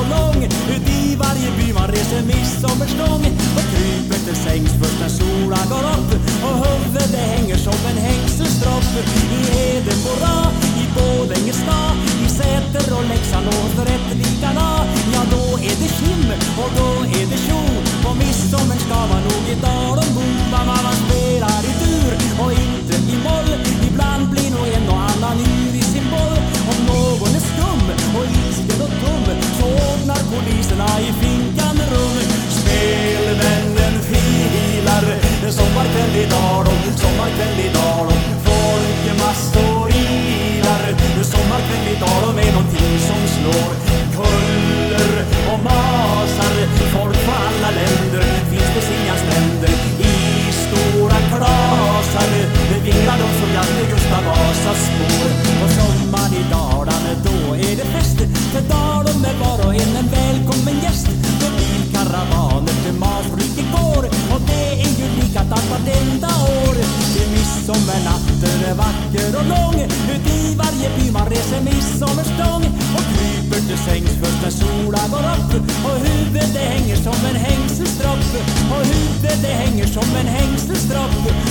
och lång. Ut i varje by man reser midsommarstång. Och kryper till sängs först när sola går vacker och lång Ut i varje by. Man reser midsommarstång och kryper till sängs först när sola går upp och huvudet det hänger som en hängselstropp och huvudet det hänger som en hängselstropp